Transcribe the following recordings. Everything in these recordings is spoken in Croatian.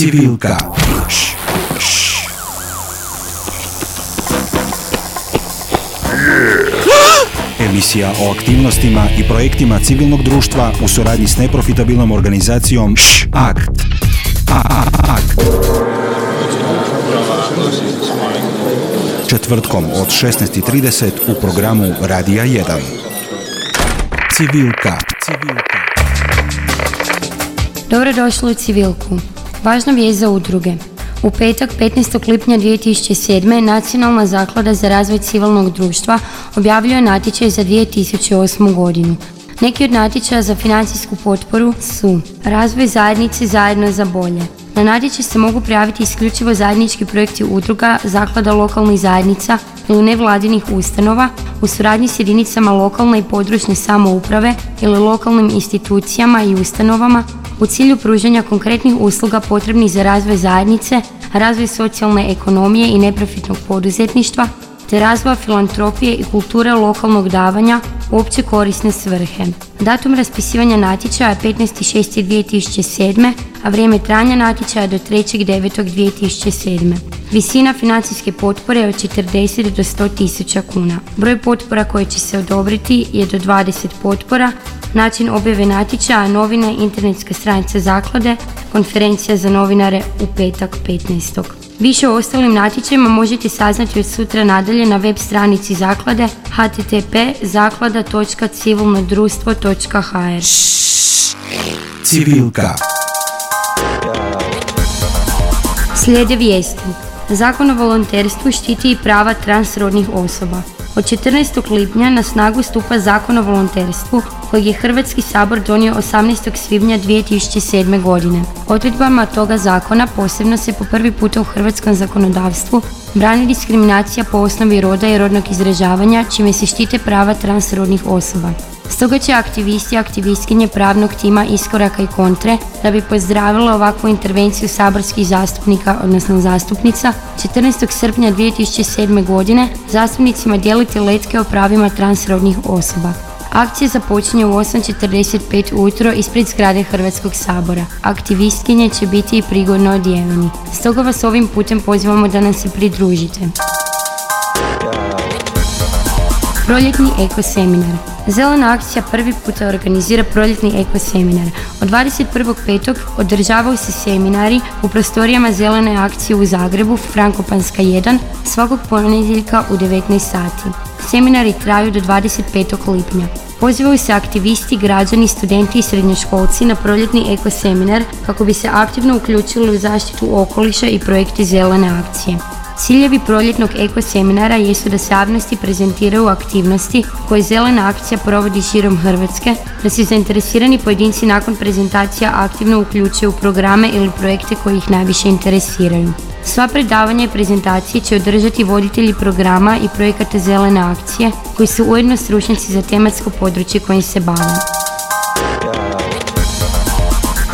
Civilka. Emisija o aktivnostima i projektima civilnog društva u suradnji s neprofitabilnom organizacijom AKT. AKT. Četvrtkom od 16.30 u programu Radija 1. Civilka. Civilka. Dobrodošli u Civilku. Važna vijest za udruge. U petak 15. lipnja 2007. Nacionalna zaklada za razvoj civilnog društva objavljuje natječaj za 2008. godinu. Neki od natječaja za financijsku potporu su Razvoj zajednice zajedno za bolje. Na natječaj se mogu prijaviti isključivo zajednički projekti udruga, zaklada lokalnih zajednica ili nevladinih ustanova u suradnji s jedinicama lokalne i područne samouprave ili lokalnim institucijama i ustanovama u cilju pružanja konkretnih usluga potrebnih za razvoj zajednice, razvoj socijalne ekonomije i neprofitnog poduzetništva, te razvoja filantropije i kulture lokalnog davanja u opće korisne svrhe. Datum raspisivanja natječaja je 15.6.2007. a vrijeme trajanja natječaja do 3.9.2007. Visina financijske potpore je od 40 do 100 tisuća kuna. Broj potpora koje će se odobriti je do 20 potpora, način objave natječaja, novine, internetska stranica zaklade, konferencija za novinare u petak 15. Više o ostalim natječajima možete saznati od sutra nadalje na web stranici zaklade http zaklada.civilnodruštvo.hr Civilka. Slijede vijesti. Zakon o volonterstvu štiti i prava transrodnih osoba. Od 14. lipnja na snagu stupa Zakon o volonterstvu kojeg je Hrvatski sabor donio 18. svibnja 2007. godine. Odredbama toga zakona posebno se po prvi puta u hrvatskom zakonodavstvu brani diskriminacija po osnovi roda i rodnog izražavanja čime se štite prava transrodnih osoba. Stoga će aktivisti i aktivistkinje pravnog tima Iskoraka i Kontre da bi pozdravila ovakvu intervenciju saborskih zastupnika, odnosno zastupnica, 14. srpnja 2007. godine zastupnicima dijeliti letke o pravima transrodnih osoba. Akcija započinje u 8.45 ujutro ispred zgrade Hrvatskog sabora. Aktivistkinje će biti i prigodno odjeveni. Stoga vas ovim putem pozivamo da nam se pridružite. Proljetni eko seminar. Zelena akcija prvi puta organizira proljetni eko seminar. Od 21.5. održavaju se seminari u prostorijama Zelene akcije u Zagrebu, Frankopanska 1, svakog ponedjeljka u 19 sati. Seminari traju do 25. lipnja. Pozivaju se aktivisti, građani, studenti i srednjoškolci na proljetni eko seminar kako bi se aktivno uključili u zaštitu okoliša i projekte zelene akcije. Ciljevi proljetnog eko seminara jesu da se javnosti prezentiraju aktivnosti koje Zelena akcija provodi širom Hrvatske, da se zainteresirani pojedinci nakon prezentacija aktivno uključuju u programe ili projekte koji ih najviše interesiraju. Sva predavanja i prezentacije će održati voditelji programa i projekata Zelene akcije, koji su ujedno stručnjaci za tematsko područje kojim se bave.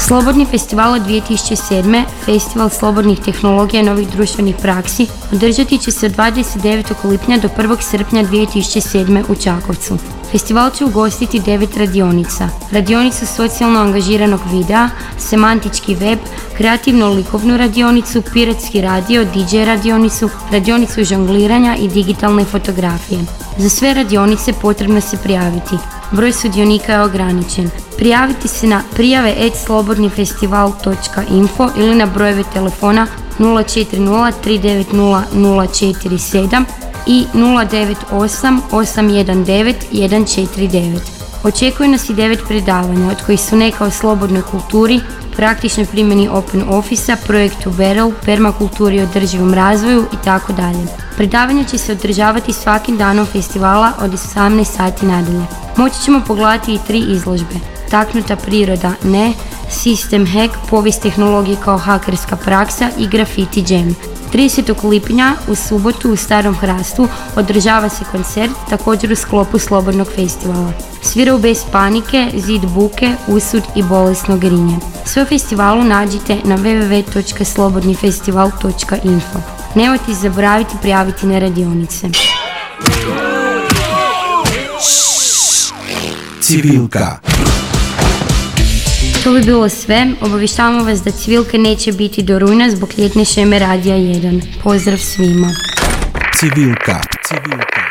Slobodni festival od 2007. Festival slobodnih tehnologija i novih društvenih praksi održati će se od 29. lipnja do 1. srpnja 2007. u Čakovcu. Festival će ugostiti devet radionica. Radionicu socijalno angažiranog videa, semantički web, kreativno-likovnu radionicu, piratski radio, DJ radionicu, radionicu žongliranja i digitalne fotografije. Za sve radionice potrebno se prijaviti. Broj sudionika je ograničen. Prijaviti se na prijave slobodnifestival.info ili na brojeve telefona 040 390 047 i 098 819 149. Očekuje nas i devet predavanja, od kojih su neka o slobodnoj kulturi, praktičnoj primjeni Open Office-a, projektu Barrel, permakulturi i održivom razvoju i tako dalje. Predavanja će se održavati svakim danom festivala od 18 sati nadalje. Moći ćemo pogledati i tri izložbe. Taknuta priroda ne, System hack, povijest tehnologije kao hakerska praksa i graffiti jam. 30. lipnja u subotu u Starom Hrastu održava se koncert također u sklopu Slobodnog festivala. Sviraju bez panike, zid buke, usud i bolesno grinje. Sve o festivalu nađite na www.slobodnifestival.info. Nemojte zaboraviti prijaviti na radionice. Civilka. To bi bilo sve. Obavještavamo vas da civilke neće biti do rujna zbog ljetne šeme Radija 1. Pozdrav svima. Civilka. Civilka.